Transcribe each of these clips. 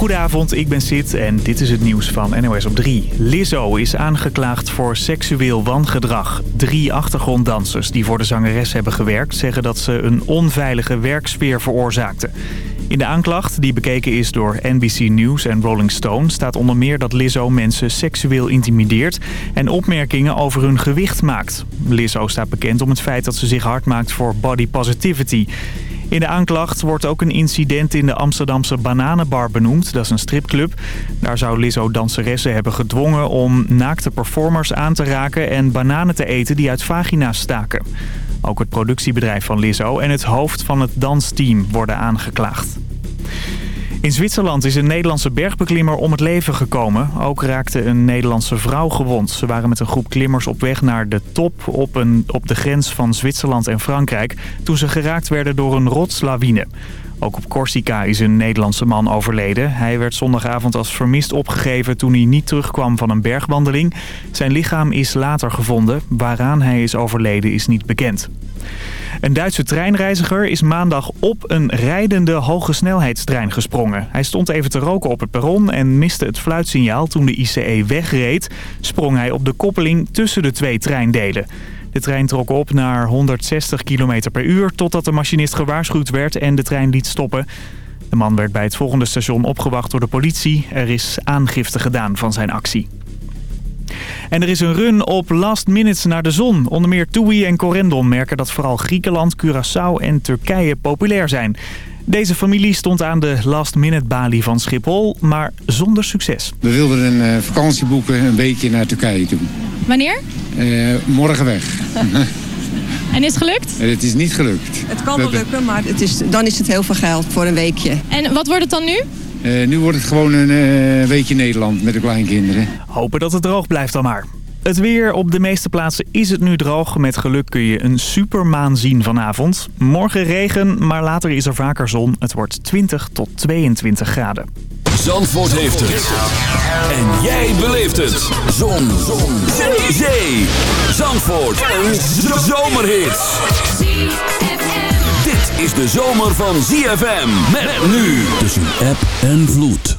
Goedenavond, ik ben Sid en dit is het nieuws van NOS op 3. Lizzo is aangeklaagd voor seksueel wangedrag. Drie achtergronddansers die voor de zangeres hebben gewerkt... zeggen dat ze een onveilige werksfeer veroorzaakten. In de aanklacht, die bekeken is door NBC News en Rolling Stone... staat onder meer dat Lizzo mensen seksueel intimideert... en opmerkingen over hun gewicht maakt. Lizzo staat bekend om het feit dat ze zich hard maakt voor body positivity... In de aanklacht wordt ook een incident in de Amsterdamse Bananenbar benoemd. Dat is een stripclub. Daar zou Lizzo danseressen hebben gedwongen om naakte performers aan te raken... en bananen te eten die uit vagina's staken. Ook het productiebedrijf van Lizzo en het hoofd van het dansteam worden aangeklaagd. In Zwitserland is een Nederlandse bergbeklimmer om het leven gekomen. Ook raakte een Nederlandse vrouw gewond. Ze waren met een groep klimmers op weg naar de top op, een, op de grens van Zwitserland en Frankrijk... toen ze geraakt werden door een rotslawine. Ook op Corsica is een Nederlandse man overleden. Hij werd zondagavond als vermist opgegeven toen hij niet terugkwam van een bergwandeling. Zijn lichaam is later gevonden. Waaraan hij is overleden is niet bekend. Een Duitse treinreiziger is maandag op een rijdende hogesnelheidstrein gesprongen. Hij stond even te roken op het perron en miste het fluitsignaal toen de ICE wegreed. Sprong hij op de koppeling tussen de twee treindelen. De trein trok op naar 160 km per uur totdat de machinist gewaarschuwd werd en de trein liet stoppen. De man werd bij het volgende station opgewacht door de politie. Er is aangifte gedaan van zijn actie. En er is een run op last minutes naar de zon. Onder meer TUI en Corendon merken dat vooral Griekenland, Curaçao en Turkije populair zijn. Deze familie stond aan de last-minute balie van Schiphol, maar zonder succes. We wilden een uh, vakantie boeken, een weekje naar Turkije toe. Wanneer? Uh, morgen weg. en is het gelukt? Het is niet gelukt. Het kan wel lukken, maar het is, dan is het heel veel geld voor een weekje. En wat wordt het dan nu? Uh, nu wordt het gewoon een uh, weekje Nederland met de kleinkinderen. Hopen dat het droog blijft dan maar. Het weer op de meeste plaatsen is het nu droog. Met geluk kun je een supermaan zien vanavond. Morgen regen, maar later is er vaker zon. Het wordt 20 tot 22 graden. Zandvoort heeft het. En jij beleeft het. Zon. zon. Zee. Zee. Zandvoort. Een zomerhit. Dit is de zomer van ZFM. Met nu tussen app en vloed.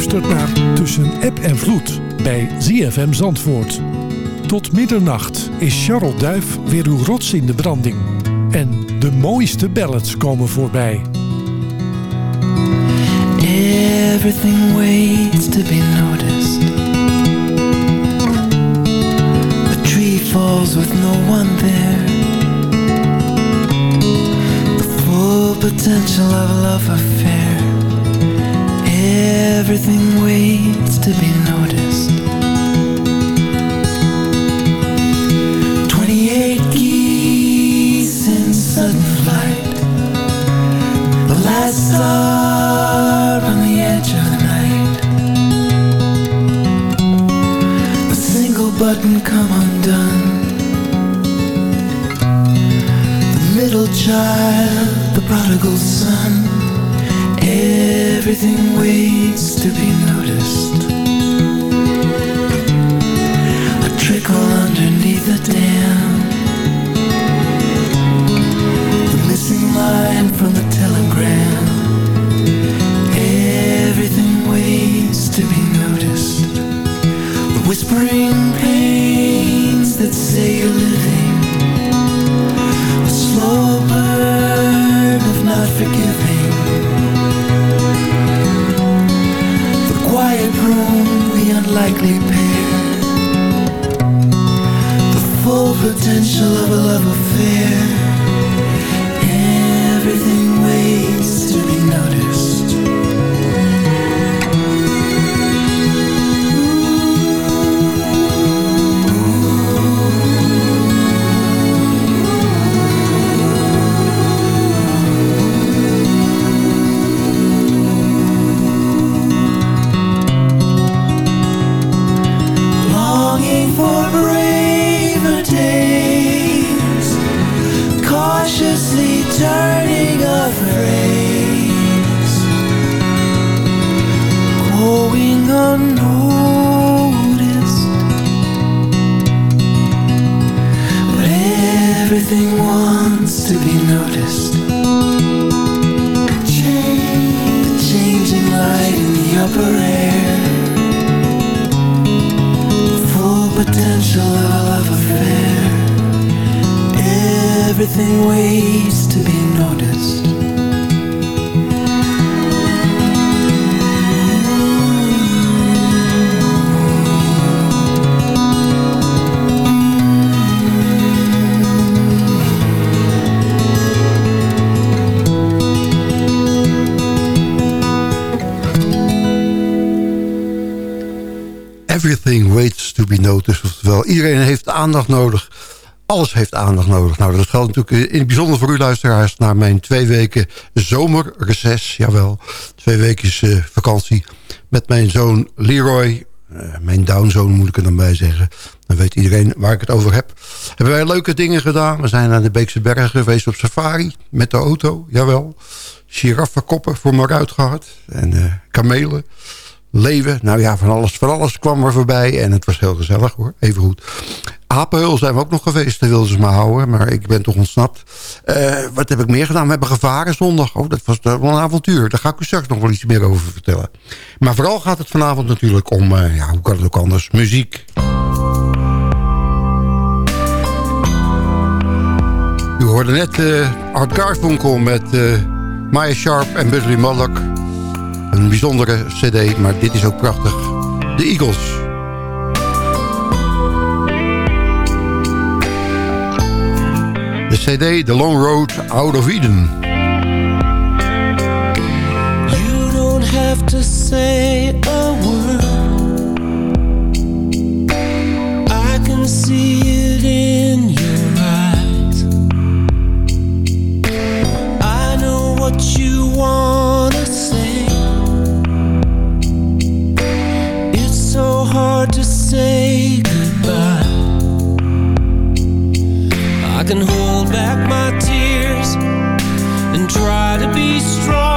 Luistert naar Tussen App en Vloed bij ZFM Zandvoort. Tot middernacht is Charles Duif weer uw rots in de branding. En de mooiste ballads komen voorbij. Everything waits to be noticed. A tree falls with no one there. The full potential of love affair. Everything waits to be noticed. 28 geese in sudden flight. The last star on the edge of the night. A single button come undone. The middle child, the prodigal son. Everything waits to be noticed. A trickle underneath the dam. Everything waits to be noticed. Oftewel, iedereen heeft aandacht nodig. Alles heeft aandacht nodig. Nou, dat geldt natuurlijk in het bijzonder voor u luisteraars... naar mijn twee weken zomerreces. Jawel, twee weken uh, vakantie. Met mijn zoon Leroy. Uh, mijn downzoon moet ik er dan bij zeggen. Dan weet iedereen waar ik het over heb. Hebben wij leuke dingen gedaan. We zijn naar de Beekse Bergen geweest op safari. Met de auto, jawel. Giraffenkoppen voor me uit gehad. En uh, kamelen leven. Nou ja, van alles, van alles kwam er voorbij. En het was heel gezellig hoor, even goed. Apenhul zijn we ook nog geweest, daar wilden ze me houden. Maar ik ben toch ontsnapt. Uh, wat heb ik meer gedaan? We hebben gevaren zondag. Oh, dat was wel een avontuur. Daar ga ik u straks nog wel iets meer over vertellen. Maar vooral gaat het vanavond natuurlijk om... Uh, ja, hoe kan het ook anders? Muziek. U hoorde net uh, Art Garfunkel met Maya Sharp en Budley Mullock... Een bijzondere cd, maar dit is ook prachtig. De Eagles. De cd The Long Road Out of Eden. You don't have to say to say goodbye. I can hold back my tears and try to be strong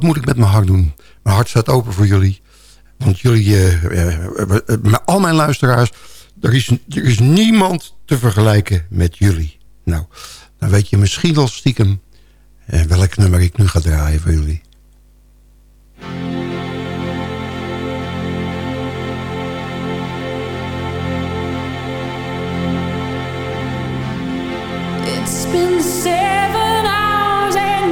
Wat moet ik met mijn hart doen? Mijn hart staat open voor jullie. Want jullie, uh, al mijn luisteraars... Er is, er is niemand te vergelijken met jullie. Nou, dan weet je misschien wel stiekem... welk nummer ik nu ga draaien voor jullie. It's been seven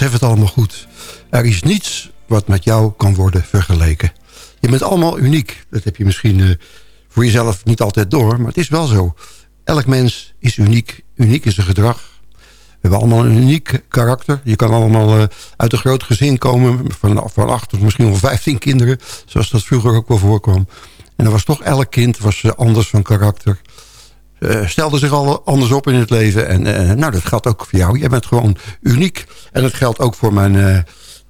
besef het allemaal goed. Er is niets wat met jou kan worden vergeleken. Je bent allemaal uniek. Dat heb je misschien eh, voor jezelf niet altijd door, maar het is wel zo. Elk mens is uniek. Uniek is zijn gedrag. We hebben allemaal een uniek karakter. Je kan allemaal uh, uit een groot gezin komen... van, van acht of misschien wel vijftien kinderen... zoals dat vroeger ook wel voorkwam. En er was toch elk kind was uh, anders van karakter. Uh, stelde zich al anders op in het leven. En nou, dat geldt ook voor jou. Jij bent gewoon uniek. En dat geldt ook voor mijn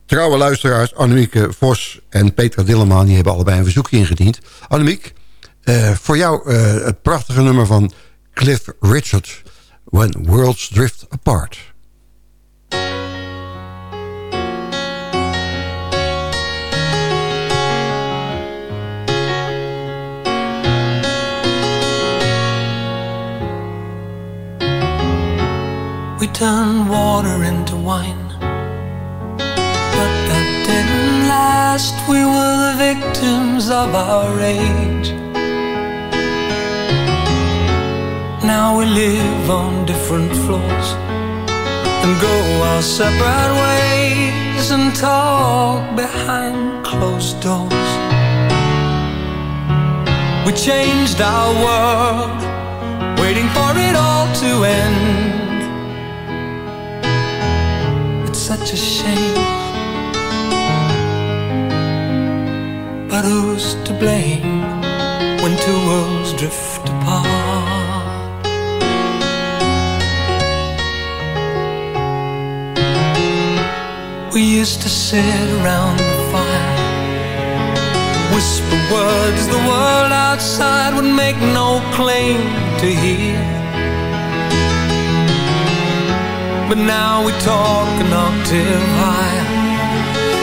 trouwe luisteraars... Annemieke Vos en Petra Dilleman. Die hebben allebei een verzoekje ingediend. Annemiek, voor jou het prachtige nummer van Cliff Richard... When Worlds Drift Apart. We turned water into wine. But that didn't last. We were the victims of our age Now we live on different floors and go our separate ways and talk behind closed doors. We changed our world, waiting for it all to blame when two worlds drift apart? We used to sit around the fire Whisper words the world outside would make no claim to hear But now we talk an octave higher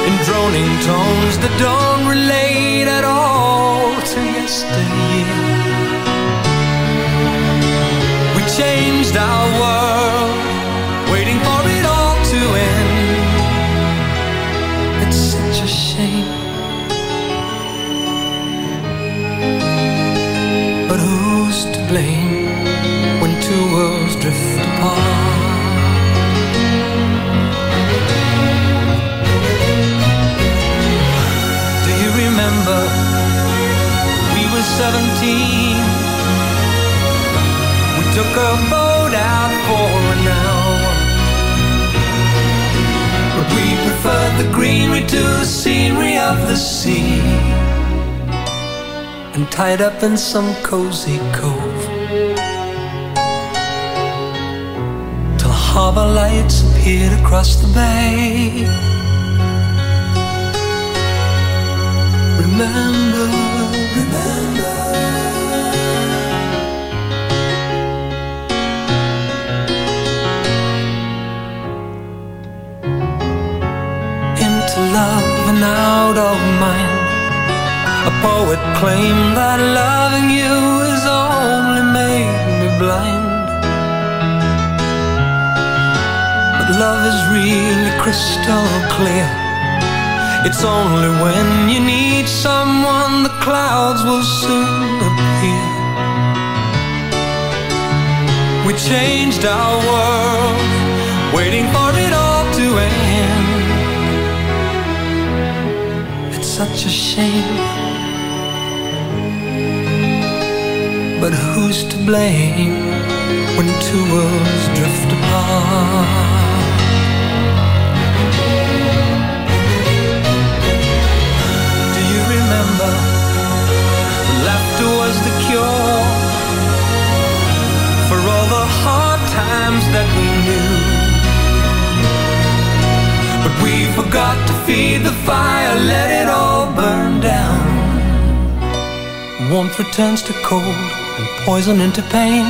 In droning tones that don't relate at all to yesteryear We changed our world Waiting for it all to end It's such a shame. But who's to blame when two worlds drift apart? Do you remember 17? We took a boat out for an hour. But we preferred the greenery to the scenery of the sea. And tied up in some cozy cove. Till harbor lights appeared across the bay. Remember, remember love and out of mind. A poet claimed that loving you has only made me blind. But love is really crystal clear. It's only when you need someone the clouds will soon appear. We changed our world, waiting for it all to end such a shame. But who's to blame When two worlds drift apart? Do you remember When laughter was the cure For all the hard times that we knew forgot to feed the fire, let it all burn down. Warmth returns to cold and poison into pain.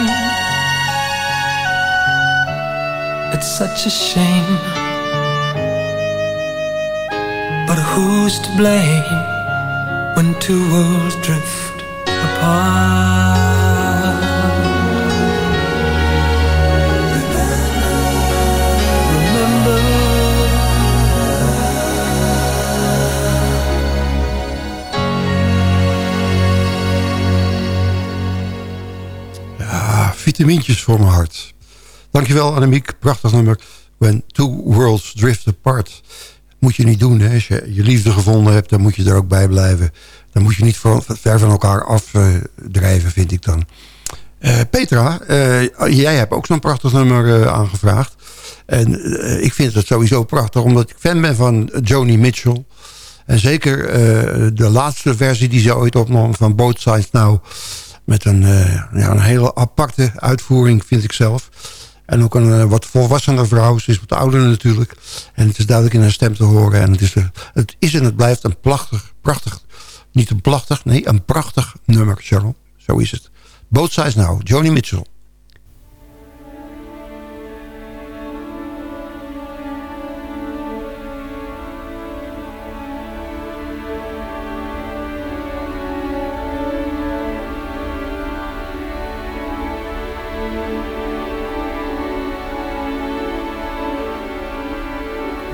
It's such a shame. But who's to blame when two worlds drift apart? Vitamintjes voor mijn hart. Dankjewel Annemiek, prachtig nummer. When Two Worlds Drift Apart. Moet je niet doen. Hè? Als je je liefde gevonden hebt, dan moet je er ook bij blijven. Dan moet je niet ver van elkaar afdrijven, vind ik dan. Uh, Petra, uh, jij hebt ook zo'n prachtig nummer uh, aangevraagd. En ik vind het sowieso prachtig, omdat ik fan ben van Joni Mitchell. En zeker de laatste versie die ze ooit opnam van Both Sides Now. Met een, ja, een hele aparte uitvoering, vind ik zelf. En ook een wat volwassener vrouw. Ze is wat ouder natuurlijk. En het is duidelijk in haar stem te horen. En het is, het is en het blijft een prachtig, prachtig... Niet een prachtig, nee, een prachtig nummer, Sharon. Zo is het. Both Sides Now, Joni Mitchell.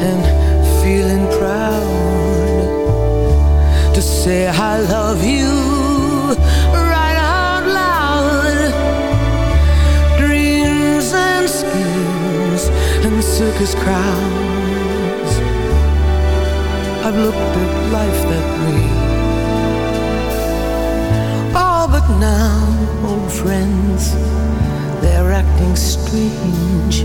And feeling proud to say I love you right out loud. Dreams and schemes and circus crowds. I've looked at life that way. Oh, but now, old friends, they're acting strange.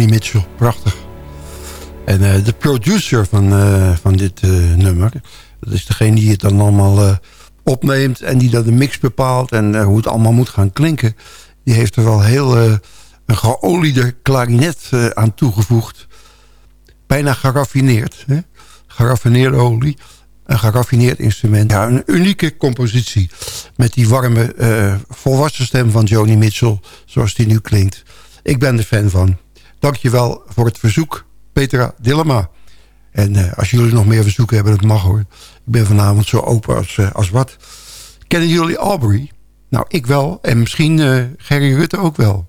Joni Mitchell, prachtig. En eh, de producer van, eh, van dit eh, nummer... dat is degene die het dan allemaal opneemt... en die dan de mix bepaalt en hoe het allemaal moet gaan klinken... die heeft er wel heel een geoliede klarinet aan toegevoegd. Bijna geraffineerd. Hè? Geraffineerde olie. Een geraffineerd instrument. Ja, een unieke compositie. Met die warme, volwassen stem van Joni Mitchell... zoals die nu klinkt. Ik ben er fan van. Dankjewel voor het verzoek, Petra Dillema. En eh, als jullie nog meer verzoeken hebben, dat mag hoor. Ik ben vanavond zo open als, eh, als wat. Kennen jullie Aubrey? Nou, ik wel. En misschien eh, Gerry Rutte ook wel.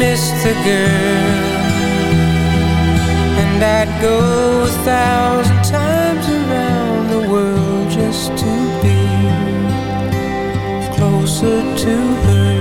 I miss the girl, and I'd go a thousand times around the world just to be closer to her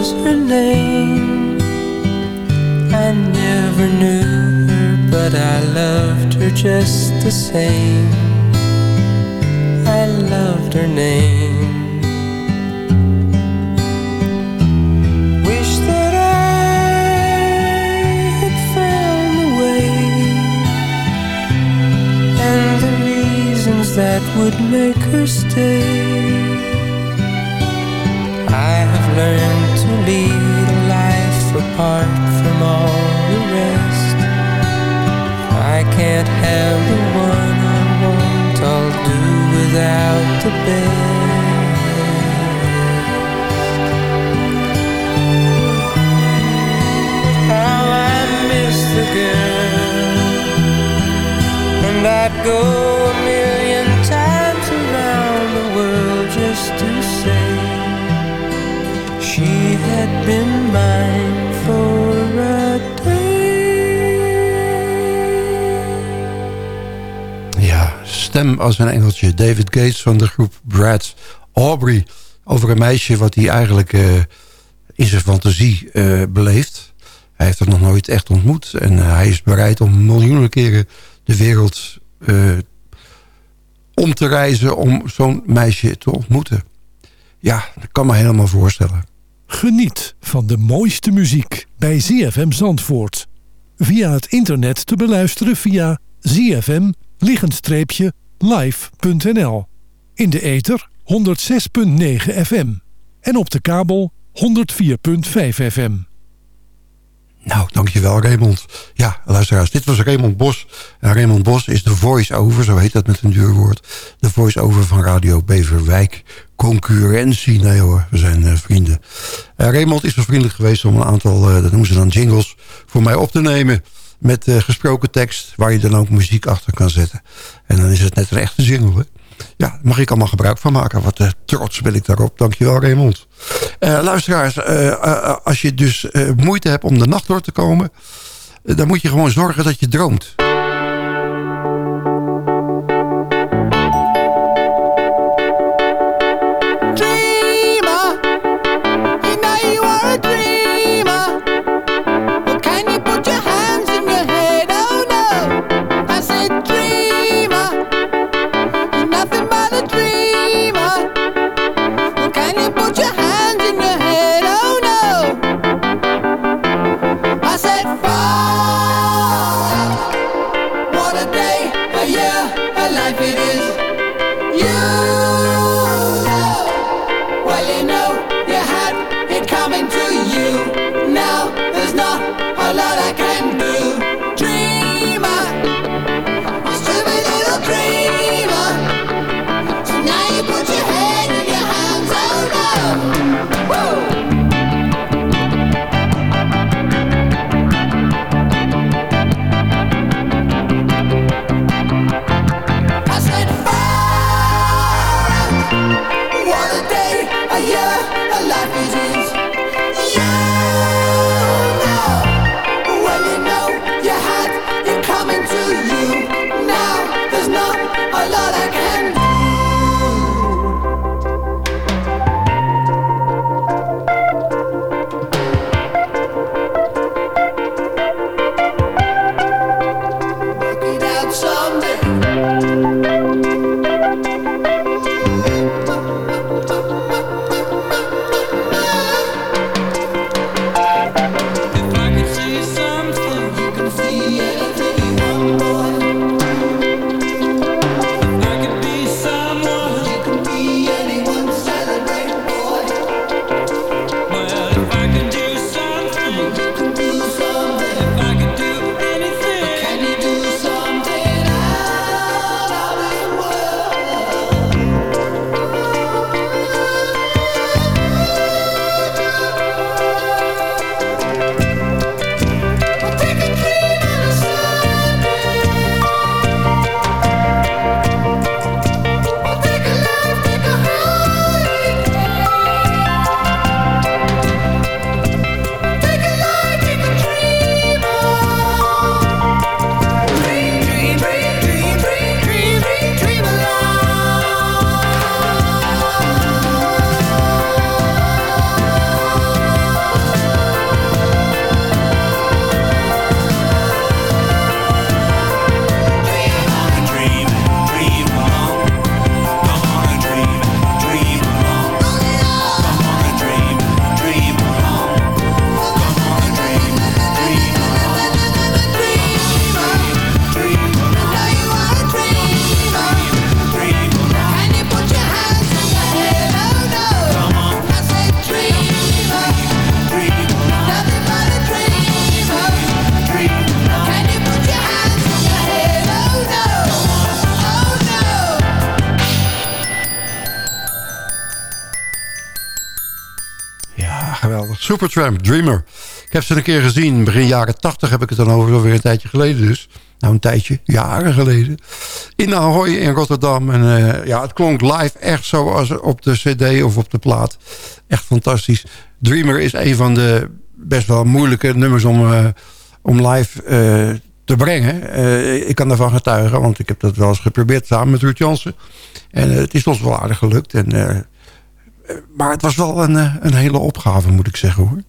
was her name. I never knew her, but I loved her just the same. I loved her name. Wish that I had found the way and the reasons that would make her stay. I have learned lead a life apart from all the rest. I can't have the one I want. I'll do without the best. How I miss the girl, and I'd go a million times around the world just to she had been mine for a Ja, stem als een engeltje. David Gates van de groep Brad Aubrey. Over een meisje wat hij eigenlijk eh, in zijn fantasie eh, beleeft. Hij heeft haar nog nooit echt ontmoet. En eh, hij is bereid om miljoenen keren de wereld om te reizen... om zo'n meisje te ontmoeten. Ja, dat kan me helemaal voorstellen. Geniet van de mooiste muziek bij ZFM Zandvoort. Via het internet te beluisteren via zfm-live.nl. In de ether 106.9 FM. En op de kabel 104.5 FM. Nou, dankjewel Raymond. Ja, luisteraars, dit was Raymond Bos. En Raymond Bos is de voice-over, zo heet dat met een duur woord. De voice-over van Radio Beverwijk. Concurrentie, nee hoor, we zijn eh, vrienden. Eh, Raymond is zo vriendelijk geweest om een aantal, eh, dat noemen ze dan jingles, voor mij op te nemen. Met gesproken tekst, waar je dan ook muziek achter kan zetten. En dan is het net een echte jingle, hè. Ja, mag ik allemaal gebruik van maken. Wat eh, trots ben ik daarop. Dankjewel, Raymond. Eh, luisteraars, eh, als je dus moeite hebt om de nacht door te komen... dan moet je gewoon zorgen dat je droomt. Supertramp, Dreamer. Ik heb ze een keer gezien, begin jaren 80 heb ik het dan over, alweer een tijdje geleden dus. Nou, een tijdje, jaren geleden. In Ahoy in Rotterdam. En eh, ja, het klonk live echt zoals op de cd of op de plaat. Echt fantastisch. Dreamer is een van de best wel moeilijke nummers om, eh, om live eh, te brengen. Ik kan daarvan getuigen, want ik heb dat wel eens geprobeerd samen met Ruud Jansen. En het is ons wel aardig gelukt. En, maar het was wel een, eh, een hele opgave, moet ik zeggen hoor.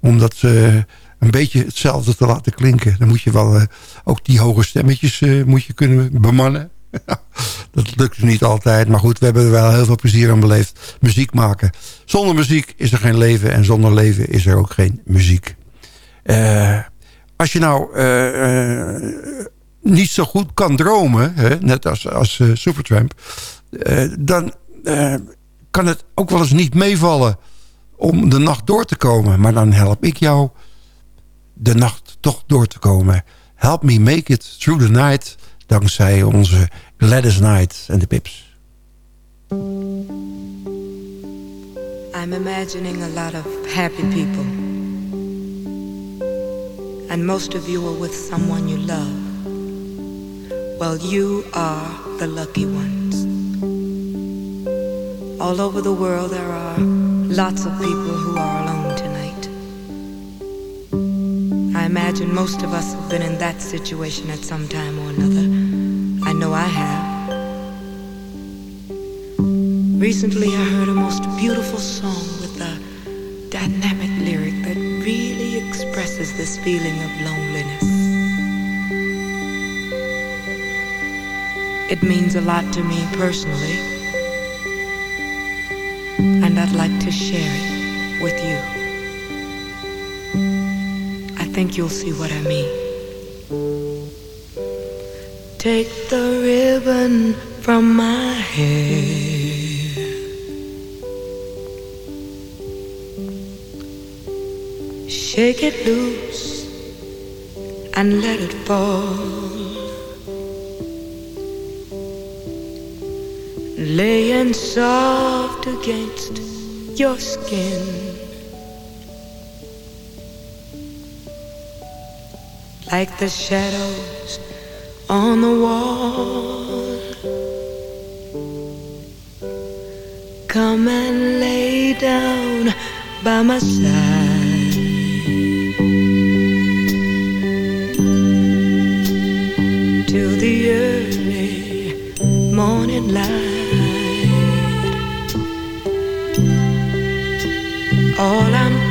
Om dat eh, een beetje hetzelfde te laten klinken. Dan moet je wel eh, ook die hoge stemmetjes moet je kunnen bemannen. dat lukt dus niet altijd. Maar goed, we hebben er wel heel veel plezier aan beleefd. Muziek maken. Zonder muziek is er geen leven. En zonder leven is er ook geen muziek. Als je nou niet zo goed kan dromen... Hè, net als, als Supertramp... dan kan het ook wel eens niet meevallen om de nacht door te komen. Maar dan help ik jou de nacht toch door te komen. Help me make it through the night... dankzij onze Gladys Knight en de Pips. I'm imagining a lot of happy people. And most of you are with someone you love. Well, you are the lucky ones. All over the world, there are lots of people who are alone tonight. I imagine most of us have been in that situation at some time or another. I know I have. Recently, I heard a most beautiful song with a dynamic lyric that really expresses this feeling of loneliness. It means a lot to me personally, and I'd like to share it with you. I think you'll see what I mean. Take the ribbon from my hair. Shake it loose and let it fall. Laying soft against your skin. Like the shadows on the wall. Come and lay down by my side. Till the early morning light.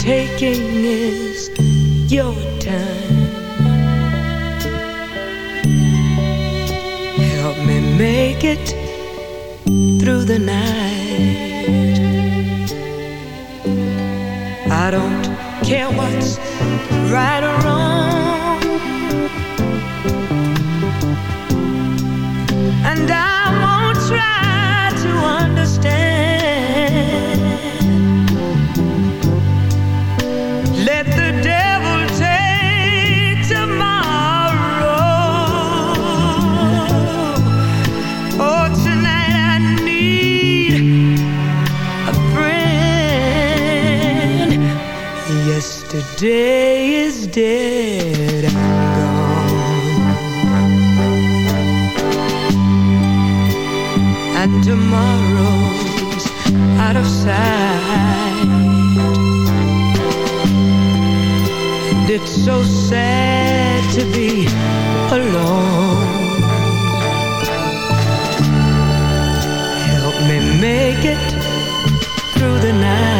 Taking is your time. Help me make it through the night. I don't care what's right or Yesterday is dead and gone, and tomorrow's out of sight. And it's so sad to be alone. Help me make it through the night.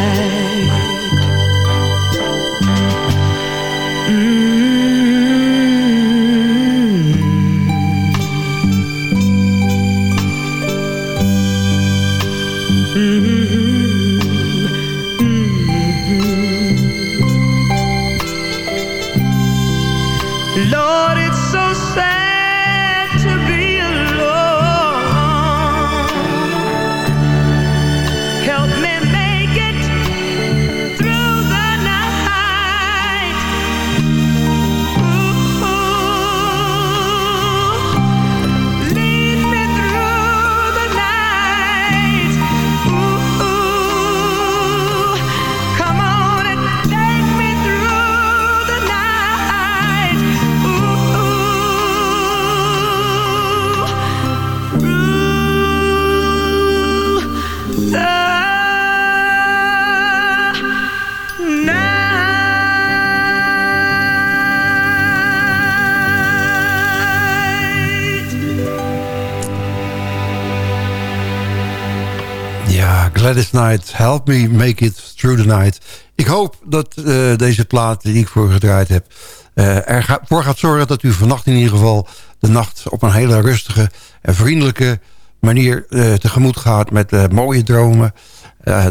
Gladys Knight, help me make it through the night. Ik hoop dat uh, deze plaat die ik voor gedraaid heb... Uh, ervoor gaat zorgen dat u vannacht in ieder geval... de nacht op een hele rustige en vriendelijke manier uh, tegemoet gaat... met mooie dromen.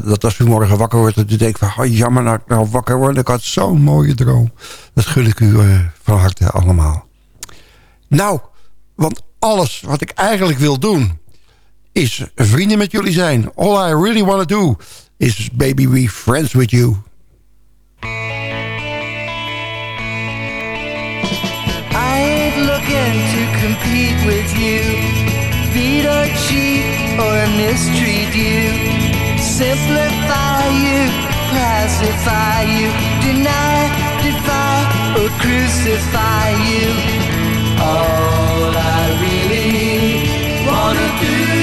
dat als u morgen wakker wordt, dat u denkt van... Oh, jammer nou, nou wakker worden, ik had zo'n mooie droom. Dat gun ik u van harte allemaal. Nou, want alles wat ik eigenlijk wil doen is vrienden met jullie zijn. All I really want to do is baby be friends with you. I ain't looking to compete with you. Beat or cheat or mistreat you. Simplify you, you. Deny, defy or crucify you. All I really wanna do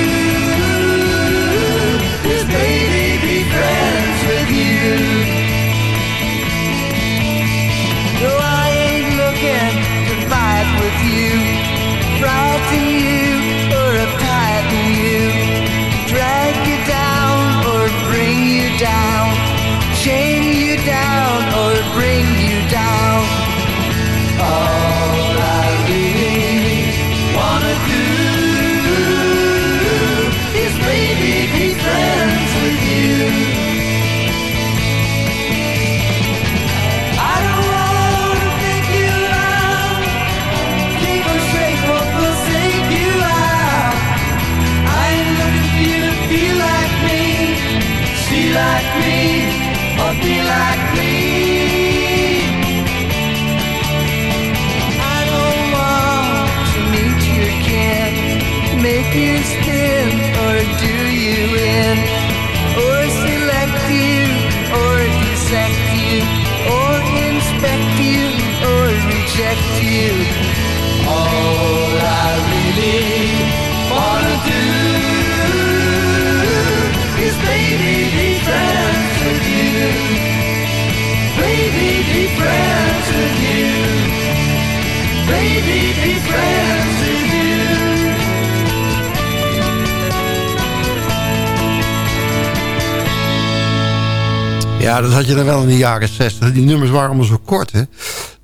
dat had je dan wel in de jaren 60. Die nummers waren allemaal zo kort, hè.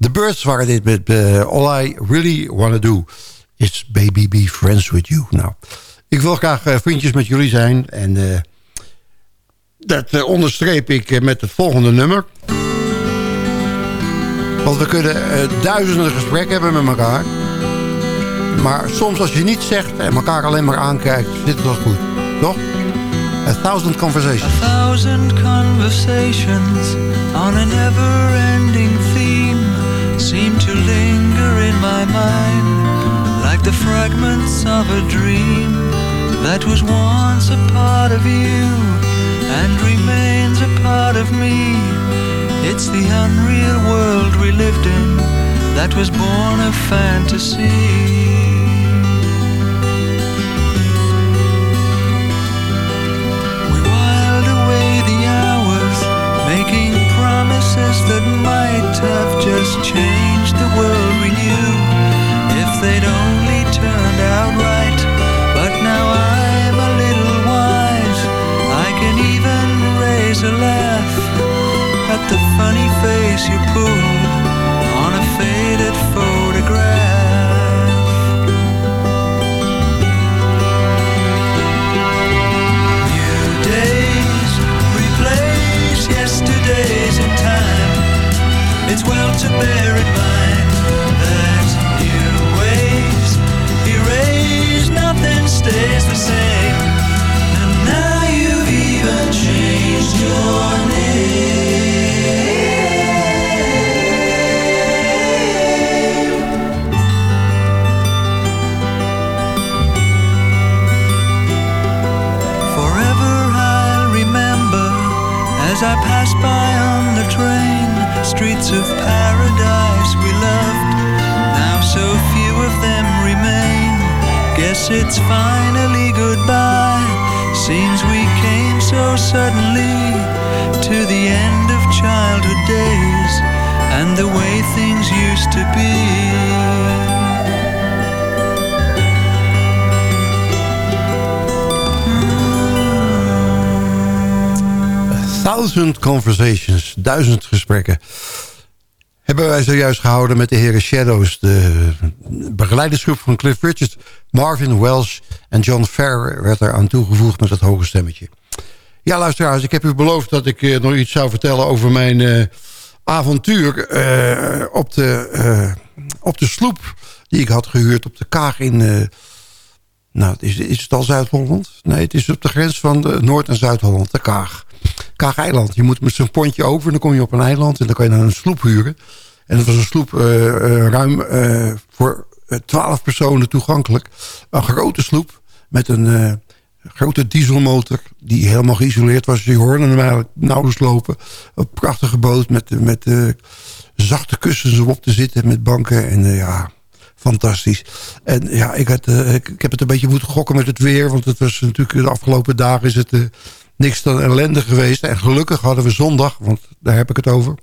The Birds waren dit met eh, All I Really Wanna Do is Baby Be Friends With You. Nou, ik wil graag eh, vriendjes met jullie zijn. En eh, dat onderstreep ik met het volgende nummer. Want we kunnen duizenden gesprekken hebben met elkaar. Maar soms als je niets zegt en elkaar alleen maar aankijkt... zit het wel goed, toch? A thousand conversations. A thousand conversations on a never-ending theme seem to linger in my mind like the fragments of a dream that was once a part of you and remains a part of me. It's the unreal world we lived in that was born of fantasy. Promises that might have just changed the world we knew if they'd only turned out right. But now I'm a little wise, I can even raise a laugh at the funny face you pulled to bed. Thousand Conversations, duizend gesprekken. Hebben wij zojuist gehouden met de heren Shadows. De begeleidersgroep van Cliff Richard, Marvin Welsh en John Ferrer werd er aan toegevoegd met het hoge stemmetje. Ja, luisteraars, ik heb u beloofd dat ik eh, nog iets zou vertellen over mijn eh, avontuur eh, op, de, op de sloep die ik had gehuurd op de Kaag in... nou, is, is het al Zuid-Holland? Nee, het is op de grens van de Noord- en Zuid-Holland, de Kaag. Kaag-eiland. Je moet met zo'n pontje over, dan kom je op een eiland... en dan kan je dan een sloep huren. En dat was een sloep eh, eh, ruim eh, voor twaalf personen toegankelijk. Een grote sloep met een grote dieselmotor... die helemaal geïsoleerd was. Je hoorde hem nauwelijks lopen. Een prachtige boot met, met zachte kussens om op te zitten... met banken en ja fantastisch. En ja, ik, had, ik, ik heb het een beetje moeten gokken met het weer. Want het was natuurlijk de afgelopen dagen is het niks dan ellende geweest. En gelukkig hadden we zondag, want daar heb ik het over.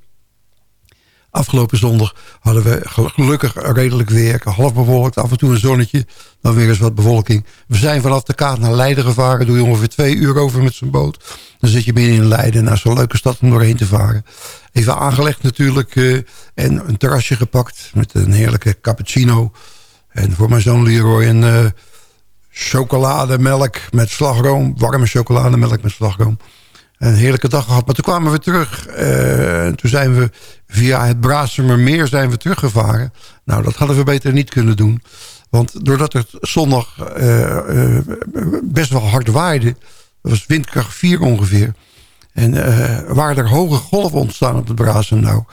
Afgelopen zondag hadden we gel- gelukkig redelijk weer. Half bewolkt, af en toe een zonnetje. Dan weer eens wat bewolking. We zijn vanaf de kaart naar Leiden gevaren. Doe je ongeveer twee uur over met zijn boot. Dan zit je midden in Leiden. Nou, zo'n leuke stad om doorheen te varen. Even aangelegd natuurlijk. eh, en een terrasje gepakt met een heerlijke cappuccino. En voor mijn zoon Leroy een eh, chocolademelk met slagroom. Warme chocolademelk met slagroom. Een heerlijke dag gehad. Maar toen kwamen we terug. en toen zijn we via het Brazemermeer zijn we teruggevaren. Nou, dat hadden we beter niet kunnen doen. Want doordat het zondag eh, eh, best wel hard waaide... dat was windkracht 4 ongeveer... en waren er hoge golven ontstaan op het Brazem. Nou,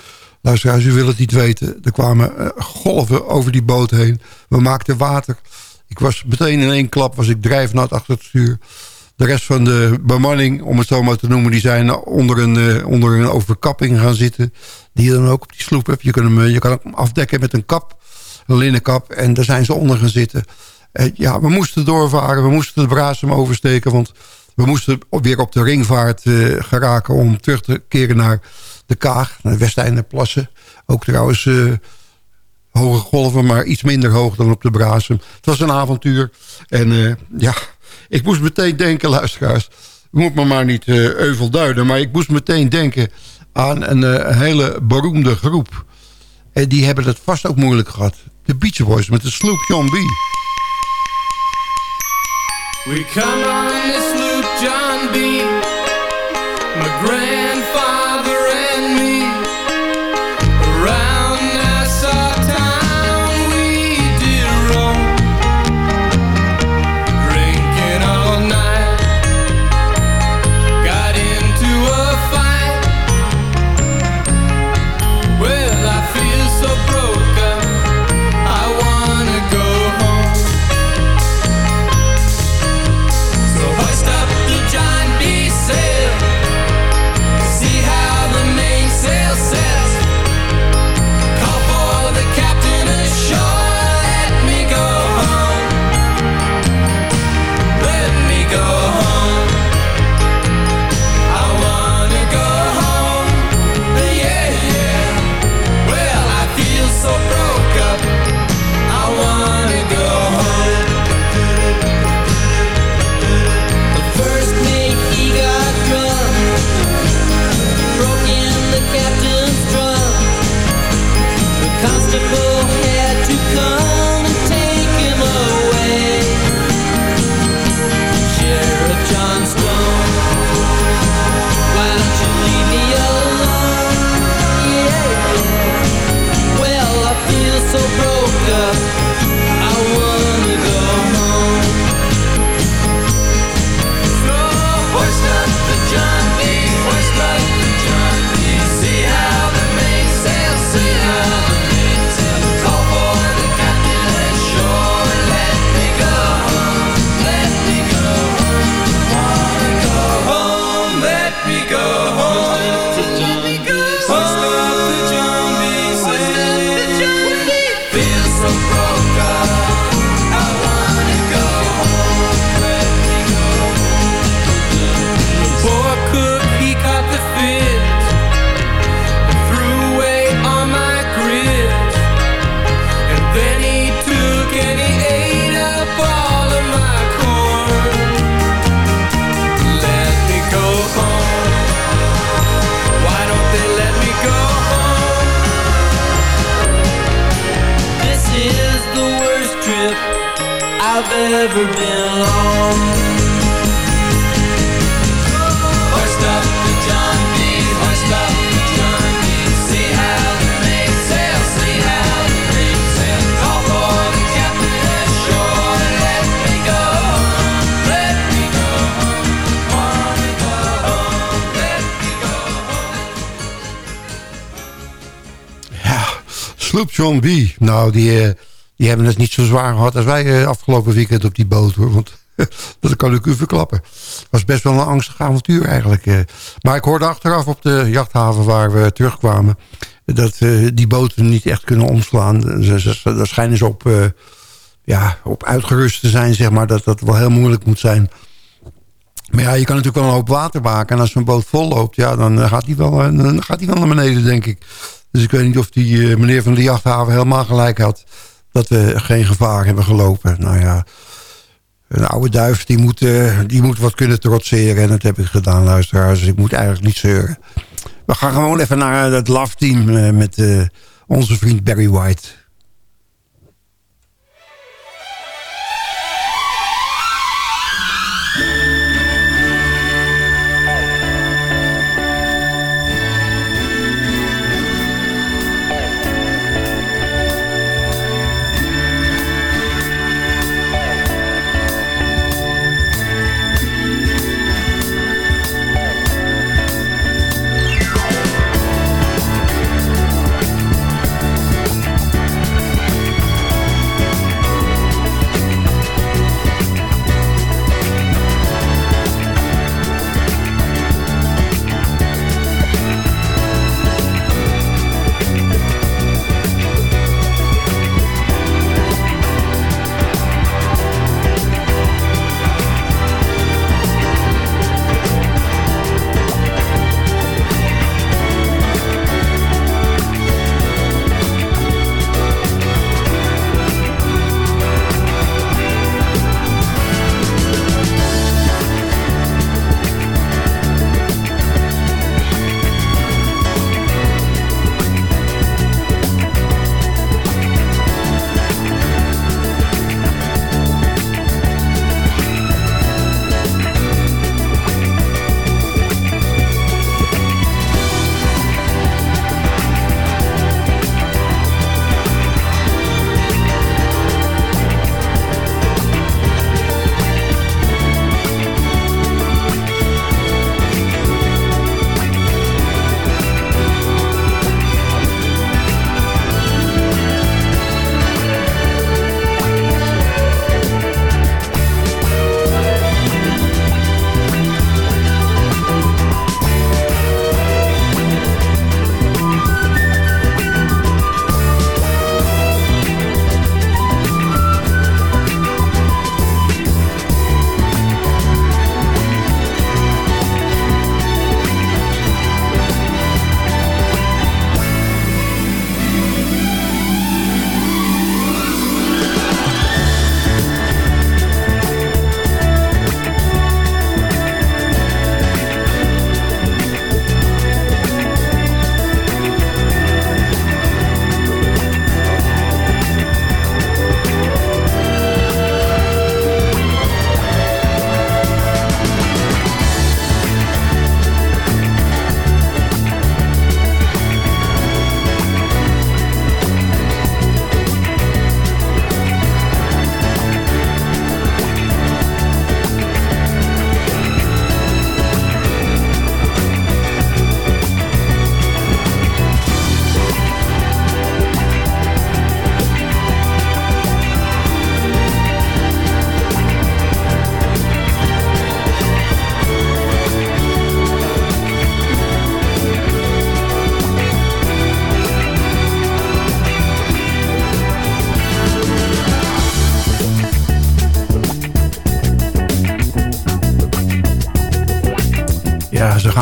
luisteraars, u wil het niet weten. Er kwamen golven over die boot heen. We maakten water. Ik was meteen in één klap was ik drijfnat achter het stuur. De rest van de bemanning, om het zo maar te noemen... die zijn onder een, eh, onder een overkapping gaan zitten. Die je dan ook op die sloep hebt. Je eh, je kan hem afdekken met een kap, een linnenkap. En daar zijn ze onder gaan zitten. Eh, ja, we moesten doorvaren. We moesten de Brasem oversteken. Want we moesten weer op de ringvaart geraken... om terug te keren naar de Kaag, naar Westeinde Plassen. Ook trouwens... hoge golven, maar iets minder hoog dan op de Brasem. Het was een avontuur. En eh, ja, ik moest meteen denken, luisteraars... moet me maar niet eh euvel duiden... maar ik moest meteen denken aan een eh, hele beroemde groep. En die hebben het vast ook moeilijk gehad. De Beach Boys met de sloep John B. We come on this sloop, John B. home. Ja, Sloop John B. Nou, die, eh, die hebben het niet zo zwaar gehad als wij eh, afgelopen weekend op die boot. Hoor. Want dat kan ik u verklappen. Het was best wel een angstig avontuur eigenlijk. eh. Maar ik hoorde achteraf op de jachthaven waar we terugkwamen... dat eh, die boten niet echt kunnen omslaan. Daar schijnen ze op, ja, op uitgerust te zijn, zeg maar. Dat dat wel heel moeilijk moet zijn. Maar ja, je kan natuurlijk wel een hoop water maken. En als zo'n boot vol loopt, ja, dan gaat hij wel, dan gaat hij wel naar beneden, denk ik. Dus ik weet niet of die meneer van de jachthaven helemaal gelijk had... dat we geen gevaar hebben gelopen. Nou ja, een oude duif die moet, eh, die moet wat kunnen trotseren. En dat heb ik gedaan, luisteraars. Dus ik moet eigenlijk niet zeuren. We gaan gewoon even naar het Love Team eh, met eh, onze vriend Barry White.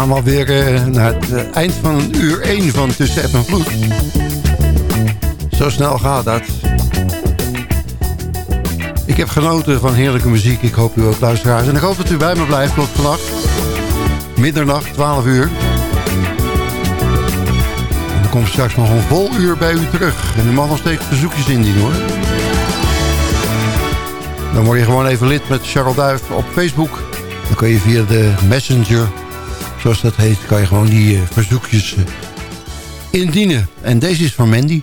gaan we alweer eh, naar het eh, eind van uur 1 van Tussen App en Vloed. Zo snel gaat dat. Ik heb genoten van heerlijke muziek. Ik hoop u ook luisteraars. En ik hoop dat u bij me blijft tot vannacht. Middernacht, 12 uur. En dan komt straks nog een vol uur bij u terug. En u mag nog steeds verzoekjes indienen hoor. Dan word je gewoon even lid met Charles Duif op Facebook. Dan kun je via de messenger zoals dat heet, kan je gewoon die eh, verzoekjes eh, indienen. En deze is van Mandy.